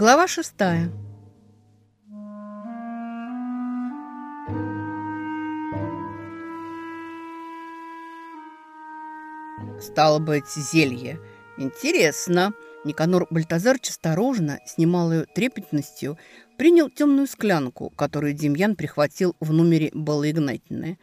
Глава шестая. Стало быть, зелье. Интересно. Никанор Бальтазарч осторожно, с немалой трепетностью, принял темную склянку, которую Демьян прихватил в номере Беллы Игнатьевны.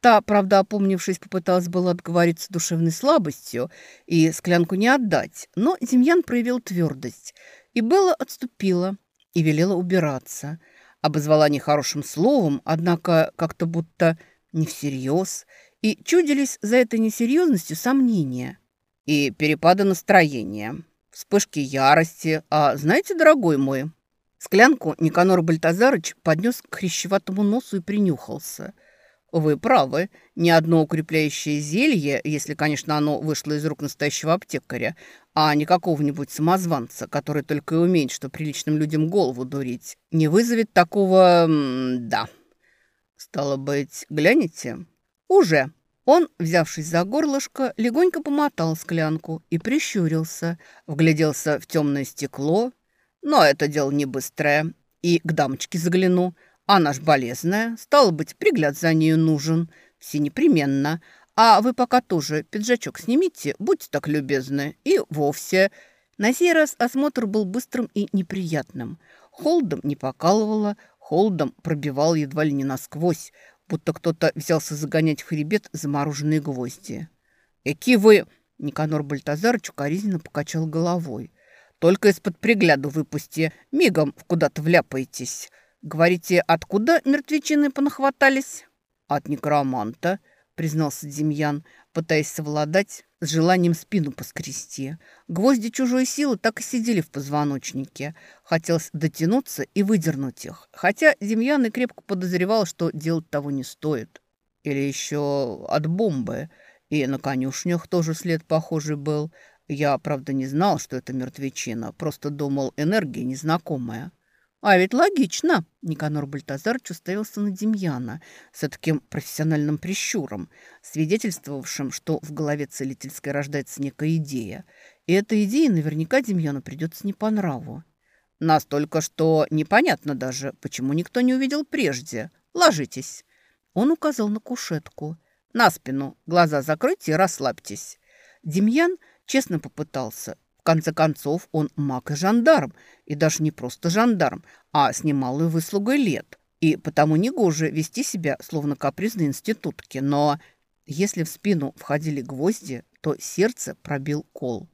Та, правда, опомнившись, попыталась было отговориться душевной слабостью и склянку не отдать, но Демьян проявил твердость, и Белла отступила и велела убираться. Обозвала нехорошим словом, однако как-то будто не всерьез, и чудились за этой несерьезностью сомнения и перепады настроения, вспышки ярости. А знаете, дорогой мой, склянку Никанор Бальтазарыч поднес к хрящеватому носу и принюхался. Вы правы, ни одно укрепляющее зелье, если, конечно, оно вышло из рук настоящего аптекаря, а не какого-нибудь самозванца, который только и умеет, что приличным людям голову дурить, не вызовет такого... да. Стало быть, глянете? Уже. Он, взявшись за горлышко, легонько помотал склянку и прищурился, вгляделся в темное стекло. Но это дело не быстрое. И к дамочке загляну. Она ж болезная, стало быть, пригляд за нею нужен. Все непременно. А вы пока тоже пиджачок снимите, будьте так любезны. И вовсе. На сей раз осмотр был быстрым и неприятным. Холодом не покалывало, холодом пробивал едва ли не насквозь, будто кто-то взялся загонять в хребет замороженные гвозди. «Эки вы!» — Никанор Бальтазарыч укоризненно покачал головой. «Только из-под пригляду выпусти, мигом куда-то вляпаетесь. Говорите, откуда мертвечины понахватались?» «От некроманта», — признался Демьян, пытаясь совладать с желанием спину поскрести. Гвозди чужой силы так и сидели в позвоночнике. Хотелось дотянуться и выдернуть их. Хотя Демьян и крепко подозревал, что делать того не стоит. Или еще от бомбы. И на конюшнях тоже след похожий был. Я, правда, не знал, что это мертвечина. Просто думал, энергия незнакомая. «А ведь логично!» Никанор Бальтазарч уставился на Демьяна с таким профессиональным прищуром, свидетельствовавшим, что в голове целительской рождается некая идея. И эта идея наверняка Демьяну придется не по нраву. Настолько, что непонятно даже, почему никто не увидел прежде. Ложитесь. Он указал на кушетку. На спину, глаза закройте и расслабьтесь. Демьян честно попытался, в конце концов, он маг и жандарм, и даже не просто жандарм, а с немалой выслугой лет. И потому негоже вести себя, словно капризные институтки. Но если в спину входили гвозди, то сердце пробил кол.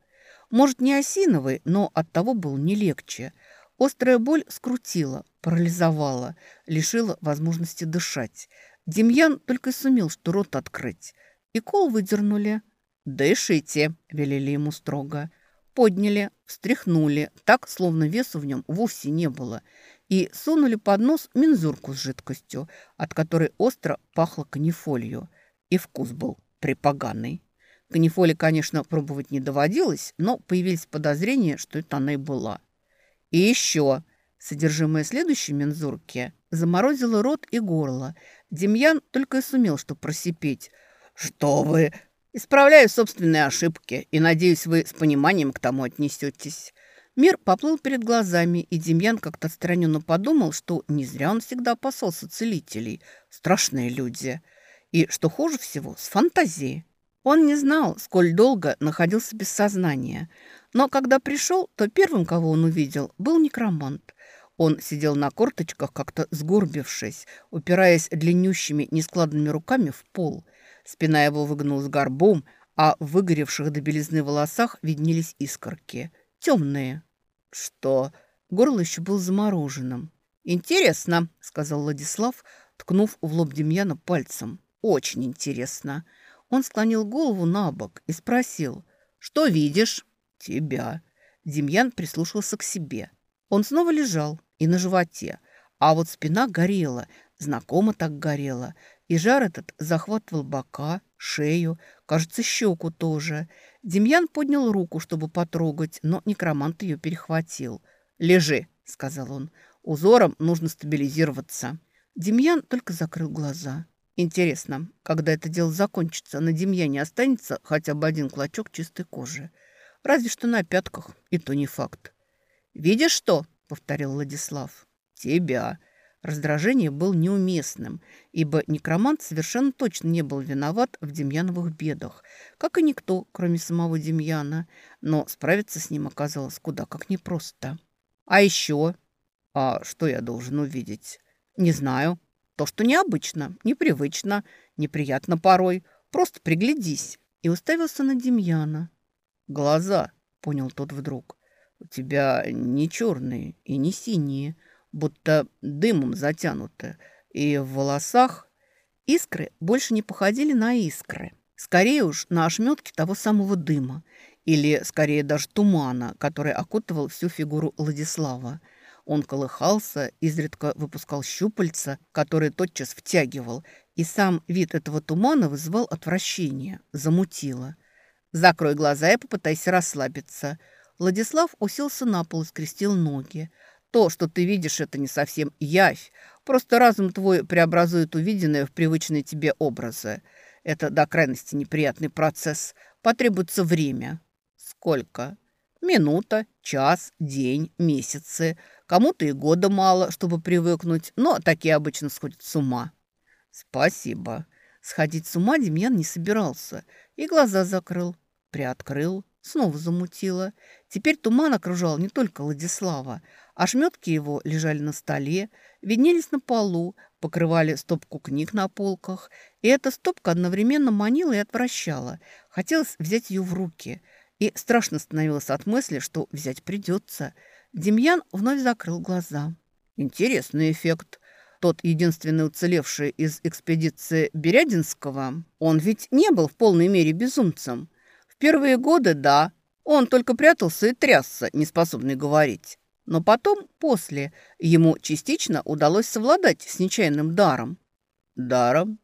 Может, не осиновый, но оттого был не легче. Острая боль скрутила, парализовала, лишила возможности дышать. Демьян только сумел, что рот открыть. И кол выдернули. «Дышите», — велели ему строго подняли, встряхнули, так, словно весу в нем вовсе не было, и сунули под нос мензурку с жидкостью, от которой остро пахло канифолью, и вкус был припоганый. Канифоли, конечно, пробовать не доводилось, но появились подозрения, что это она и была. И еще содержимое следующей мензурки заморозило рот и горло. Демьян только и сумел что просипеть. «Что вы? Исправляю собственные ошибки и надеюсь, вы с пониманием к тому отнесетесь. Мир поплыл перед глазами, и Демьян как-то отстраненно подумал, что не зря он всегда опасался целителей. Страшные люди. И, что хуже всего, с фантазией. Он не знал, сколь долго находился без сознания. Но когда пришел, то первым, кого он увидел, был некромант. Он сидел на корточках, как-то сгорбившись, упираясь длиннющими нескладными руками в пол – Спина его выгнулась горбом, а в выгоревших до белизны волосах виднелись искорки. Темные. Что? Горло еще было замороженным. «Интересно», — сказал Владислав, ткнув в лоб Демьяна пальцем. «Очень интересно». Он склонил голову на бок и спросил, «Что видишь?» «Тебя». Демьян прислушался к себе. Он снова лежал и на животе, а вот спина горела, знакомо так горела, и жар этот захватывал бока, шею, кажется, щеку тоже. Демьян поднял руку, чтобы потрогать, но некромант ее перехватил. «Лежи», — сказал он. «Узором нужно стабилизироваться». Демьян только закрыл глаза. Интересно, когда это дело закончится, на Демьяне останется хотя бы один клочок чистой кожи. Разве что на пятках, и то не факт. «Видишь что?» — повторил Владислав. «Тебя». Раздражение был неуместным, ибо некромант совершенно точно не был виноват в Демьяновых бедах, как и никто, кроме самого Демьяна, но справиться с ним оказалось куда как непросто. «А еще?» «А что я должен увидеть?» «Не знаю. То, что необычно, непривычно, неприятно порой. Просто приглядись». И уставился на Демьяна. «Глаза», — понял тот вдруг. «У тебя не черные и не синие, будто дымом затянуты, и в волосах искры больше не походили на искры. Скорее уж на ошметки того самого дыма, или скорее даже тумана, который окутывал всю фигуру Владислава. Он колыхался, изредка выпускал щупальца, которые тотчас втягивал, и сам вид этого тумана вызывал отвращение, замутило. «Закрой глаза и попытайся расслабиться». Владислав уселся на пол и скрестил ноги. То, что ты видишь, это не совсем явь. Просто разум твой преобразует увиденное в привычные тебе образы. Это до крайности неприятный процесс. Потребуется время. Сколько? Минута, час, день, месяцы. Кому-то и года мало, чтобы привыкнуть, но такие обычно сходят с ума. Спасибо. Сходить с ума Демьян не собирался и глаза закрыл, приоткрыл, снова замутило. Теперь туман окружал не только Владислава, Ошметки его лежали на столе, виднелись на полу, покрывали стопку книг на полках, и эта стопка одновременно манила и отвращала. Хотелось взять ее в руки, и страшно становилось от мысли, что взять придется. Демьян вновь закрыл глаза. Интересный эффект. Тот единственный уцелевший из экспедиции Берядинского, он ведь не был в полной мере безумцем. Первые годы, да, он только прятался и трясся, не способный говорить. Но потом, после, ему частично удалось совладать с нечаянным даром. Даром?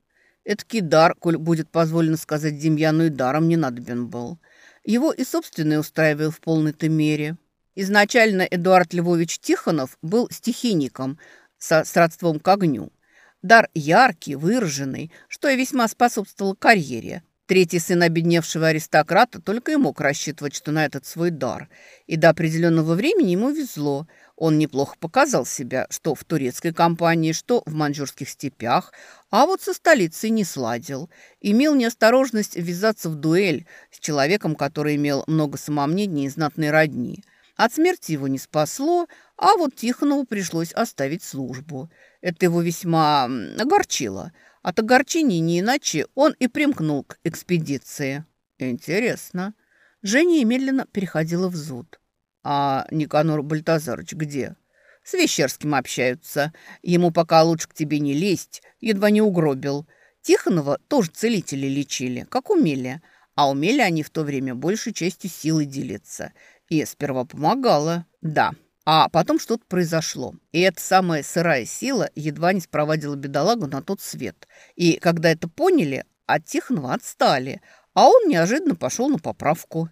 Эдакий дар, коль будет позволено сказать Демьяну, и даром не надобен был. Его и собственный устраивал в полной-то мере. Изначально Эдуард Львович Тихонов был стихийником со сродством к огню. Дар яркий, выраженный, что и весьма способствовало карьере – Третий сын обедневшего аристократа только и мог рассчитывать, что на этот свой дар. И до определенного времени ему везло. Он неплохо показал себя, что в турецкой компании, что в маньчжурских степях, а вот со столицей не сладил. Имел неосторожность ввязаться в дуэль с человеком, который имел много самомнений и знатной родни. От смерти его не спасло, а вот Тихонову пришлось оставить службу. Это его весьма огорчило – от огорчений не иначе он и примкнул к экспедиции. Интересно. Женя медленно переходила в зуд. А Никанор Бальтазарович где? С Вещерским общаются. Ему пока лучше к тебе не лезть. Едва не угробил. Тихонова тоже целители лечили, как умели. А умели они в то время большей частью силы делиться. И сперва помогала. Да, а потом что-то произошло. И эта самая сырая сила едва не спровадила бедолагу на тот свет. И когда это поняли, от Тихонова отстали, а он неожиданно пошел на поправку.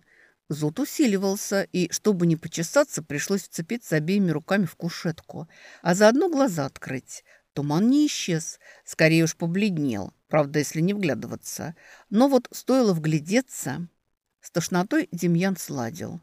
Зуд усиливался, и, чтобы не почесаться, пришлось вцепиться обеими руками в кушетку, а заодно глаза открыть. Туман не исчез, скорее уж побледнел, правда, если не вглядываться. Но вот стоило вглядеться... С тошнотой Демьян сладил.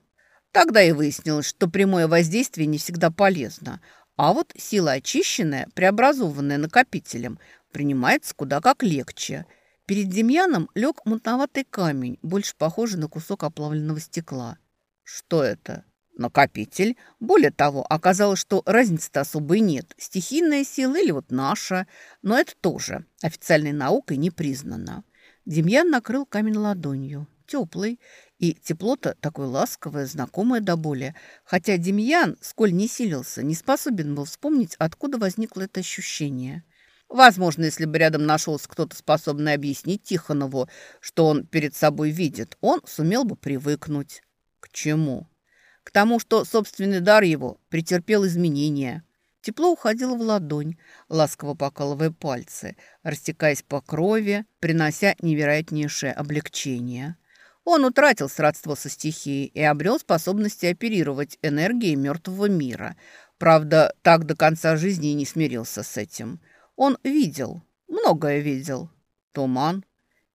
Тогда и выяснилось, что прямое воздействие не всегда полезно, а вот сила очищенная, преобразованная накопителем, принимается куда как легче. Перед Демьяном лег мутноватый камень, больше похожий на кусок оплавленного стекла. Что это? Накопитель. Более того, оказалось, что разницы-то особой нет. Стихийная сила или вот наша. Но это тоже официальной наукой не признано. Демьян накрыл камень ладонью. Теплый, и тепло-то такое ласковое, знакомое до боли. Хотя Демьян, сколь не силился, не способен был вспомнить, откуда возникло это ощущение. Возможно, если бы рядом нашелся кто-то способный объяснить Тихонову, что он перед собой видит, он сумел бы привыкнуть. К чему? К тому, что собственный дар его претерпел изменения. Тепло уходило в ладонь, ласково покалывая пальцы, растекаясь по крови, принося невероятнейшее облегчение. Он утратил сродство со стихией и обрел способности оперировать энергией мертвого мира. Правда, так до конца жизни и не смирился с этим. Он видел, многое видел. Туман?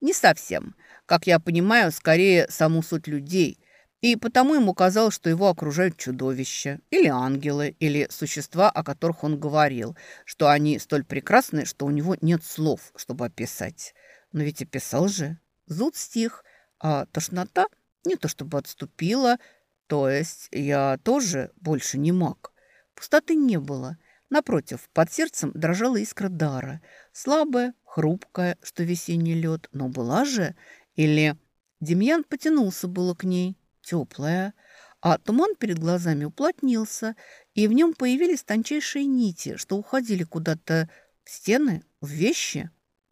Не совсем. Как я понимаю, скорее саму суть людей. И потому ему казалось, что его окружают чудовища, или ангелы, или существа, о которых он говорил, что они столь прекрасны, что у него нет слов, чтобы описать. Но ведь описал же. Зуд стих, а тошнота не то чтобы отступила, то есть я тоже больше не мог. Пустоты не было. Напротив, под сердцем дрожала искра дара. Слабая, хрупкая, что весенний лед, но была же. Или Демьян потянулся было к ней, теплая, а туман перед глазами уплотнился, и в нем появились тончайшие нити, что уходили куда-то в стены, в вещи.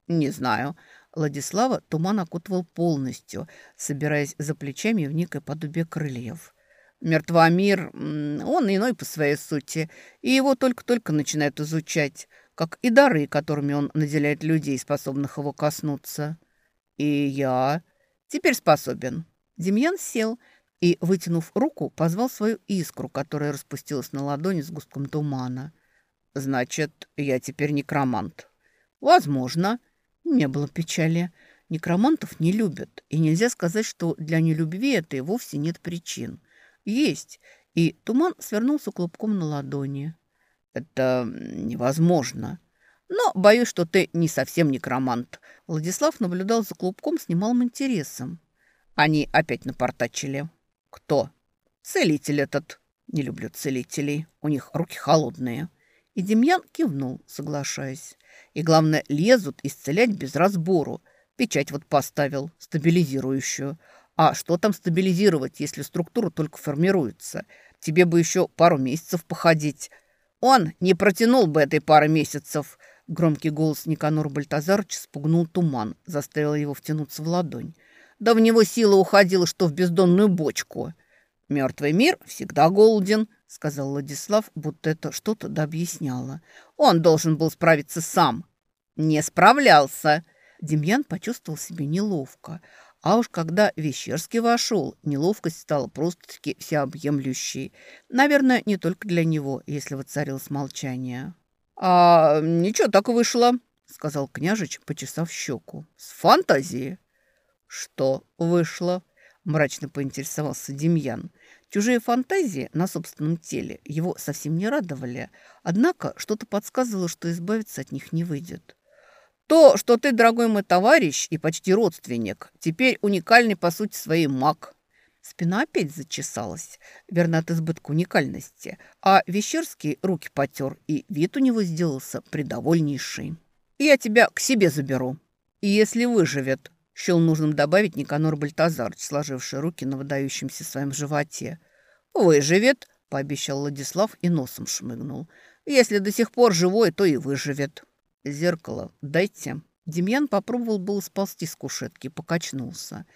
Не знаю. Владислава туман окутывал полностью, собираясь за плечами в некое подобие крыльев. Мертвомир, он иной по своей сути, и его только-только начинают изучать, как и дары, которыми он наделяет людей, способных его коснуться. И я теперь способен. Демьян сел и, вытянув руку, позвал свою искру, которая распустилась на ладони с густком тумана. «Значит, я теперь некромант». «Возможно». Не было печали. Некромантов не любят, и нельзя сказать, что для нелюбви это и вовсе нет причин. Есть. И туман свернулся клубком на ладони. Это невозможно. Но боюсь, что ты не совсем некромант. Владислав наблюдал за клубком с немалым интересом. Они опять напортачили. Кто? Целитель этот. Не люблю целителей. У них руки холодные. И Демьян кивнул, соглашаясь. И главное, лезут исцелять без разбору. Печать вот поставил, стабилизирующую. А что там стабилизировать, если структура только формируется? Тебе бы еще пару месяцев походить. Он не протянул бы этой пары месяцев. Громкий голос Никанора Бальтазаровича спугнул туман, заставил его втянуться в ладонь. Да в него сила уходила, что в бездонную бочку. «Мертвый мир всегда голоден», — сказал Владислав, будто это что-то да объясняло. «Он должен был справиться сам». «Не справлялся». Демьян почувствовал себя неловко. А уж когда Вещерский вошел, неловкость стала просто-таки всеобъемлющей. Наверное, не только для него, если воцарилось молчание. «А ничего так вышло», — сказал княжич, почесав щеку. «С фантазии». «Что вышло?» — мрачно поинтересовался Демьян. Чужие фантазии на собственном теле его совсем не радовали, однако что-то подсказывало, что избавиться от них не выйдет. То, что ты, дорогой мой товарищ и почти родственник, теперь уникальный по сути своей маг. Спина опять зачесалась, верно от избытка уникальности, а Вещерский руки потер, и вид у него сделался придовольнейший. «Я тебя к себе заберу, и если выживет», – счел нужным добавить Никанор Бальтазарович, сложивший руки на выдающемся своем животе. «Выживет», – пообещал Владислав и носом шмыгнул. «Если до сих пор живой, то и выживет». «Зеркало дайте». Демьян попробовал было сползти с кушетки, покачнулся.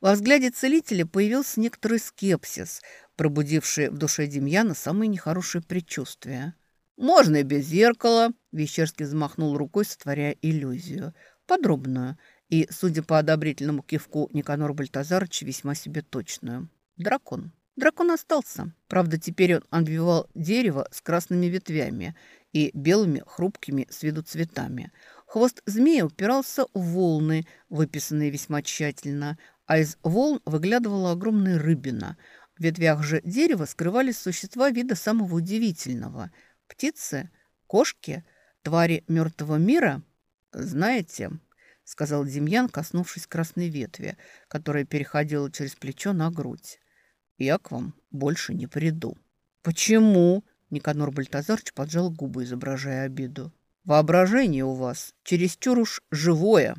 Во взгляде целителя появился некоторый скепсис, пробудивший в душе Демьяна самые нехорошие предчувствия. «Можно и без зеркала», – Вещерский взмахнул рукой, сотворяя иллюзию. Подробную и, судя по одобрительному кивку Никанор Бальтазарович, весьма себе точную. Дракон. Дракон остался. Правда, теперь он обвивал дерево с красными ветвями и белыми хрупкими с виду цветами. Хвост змея упирался в волны, выписанные весьма тщательно, а из волн выглядывала огромная рыбина. В ветвях же дерева скрывались существа вида самого удивительного. Птицы, кошки, твари мертвого мира. «Знаете», — сказал Демьян, коснувшись красной ветви, которая переходила через плечо на грудь, я к вам больше не приду». «Почему?» – Никанор Бальтазарч поджал губы, изображая обиду. «Воображение у вас чересчур уж живое»,